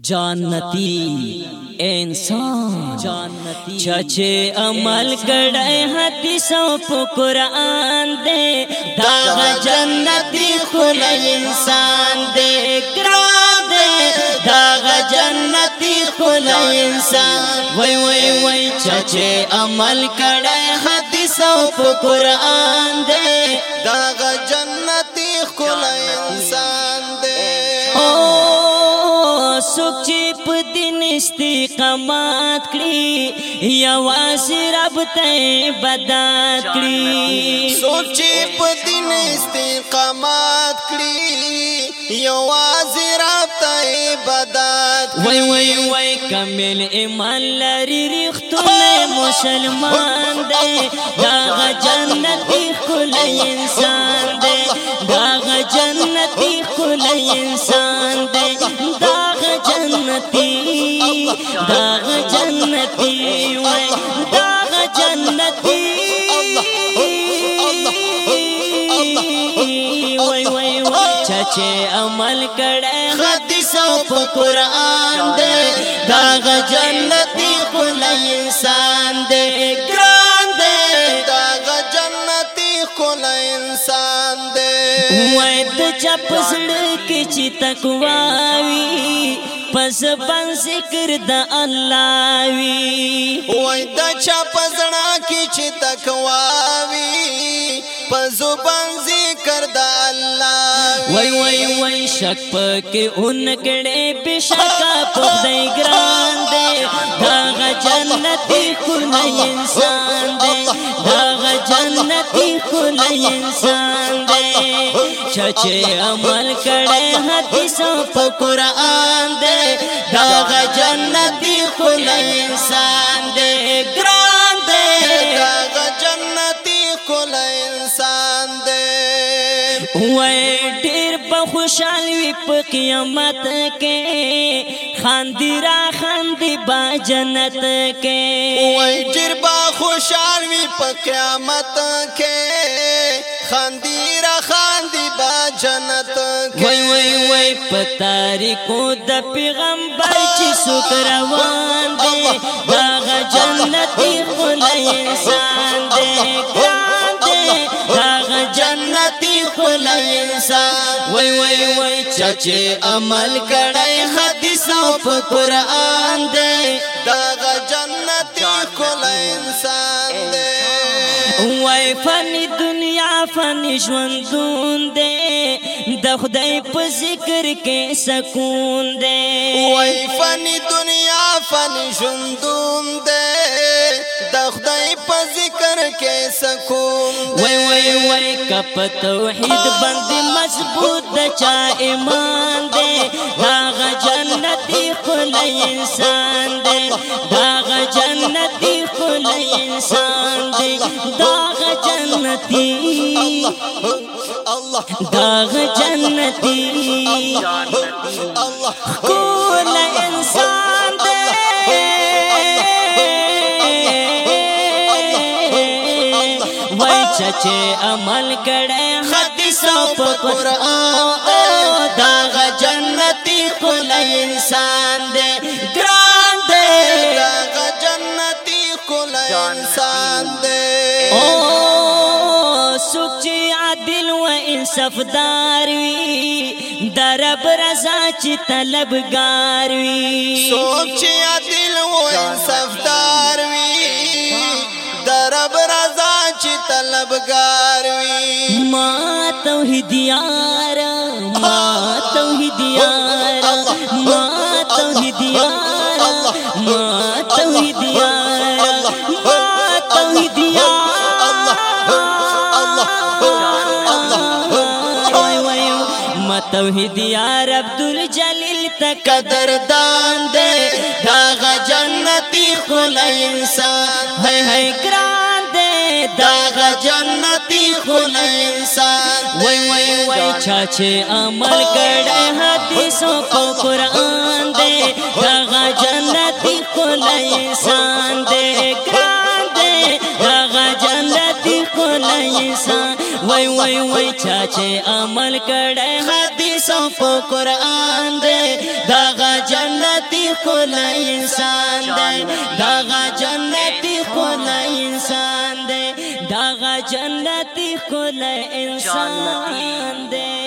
جانتی انسان جانتی چچے عمل کڑے کرتی سو قرآن دے دا جنتی خل انسان دے کرا دے دا جنتی خل انسان چچے عمل کڑے کرتی سو قرآن دے دا جنتی خل انسان څوک چې په دین استقامت کړي یا واسرب ته بدات کړي څوک چې په دین استقامت کړي یا واسرب ته بدات وای وای وای کامل ایمان لري رښتونه مسلمان دی دا جنتی کله انسان دی دا جنتی کله انسان چې عمل کړه حدیث او قرآن دې دا جنتی خل انسان دې ګران دې دا جنتی خل انسان دې وای د چپ سړ کې چې تقوا وی پس بن ذکر د الله وی وای د چپ زړه کې چې تقوا وی پس بن ذکر د الله وای وای وای شک پکې اون کړي بشک په دای ګران دې دا جنتی کله انسان دې دا جنتی کله انسان دې چچې عمل کړي حدیث په قران دې دا جنتی کله انسان دې ګران دې دا جنتی کله انسان وای ډیر په خوشالوي په قیامت کې خاندي را خاندي با جنت کې وای ډیر په خوشالوي په قیامت کې خاندي را خاندي با جنت کې وای وای وای په تاریکو د پیغمبر چې سوک روان دي دا جنت خو نه انسان دی وای وای وای چچه عمل کړای حدیث او قرآن دی دا جنتی کول انسان دی وای فنی دنیا فنی ژوندون دی د خدای په ذکر کې سکون دی وای فنی دنیا فنی ژوندون دی د خدای په ذکر کې سکون دی وای وای وای کپ توحید باندې مضبوط چا ایمان دے داغ جنتی خل انسان دے داغ جنتی خل انسان دے داغ جنتی داغ جنتی اللہ وای چچې عمل کړي حدیث او قرآن دا جنتی کول انسان دې ګران دې دا جنتی کول انسان دې او سوچي عادل و انصاف دار وي درب رضا چې طلبګار وي سوچي عادل و انصاف دار وي درب رضا چی طلب گاروی ما توحید یارا ما توحید یارا ما توحید یارا ما توحید یارا ما توحید یارا ما توحید یارا عبدالجلیل تک دان دے داغ جنتی خلا انسان ہے ہے اکرام وای وای وای چا چې عمل کړه حدیثو په قران دې هغه جنتی کولای سان دې ګران دې هغه جنتی کولای سان وای وای وای چا چې عمل کړه حدیثو په قران دې هغه جنتی کولای سان دې هغه جنتی جنتی کول انسان دی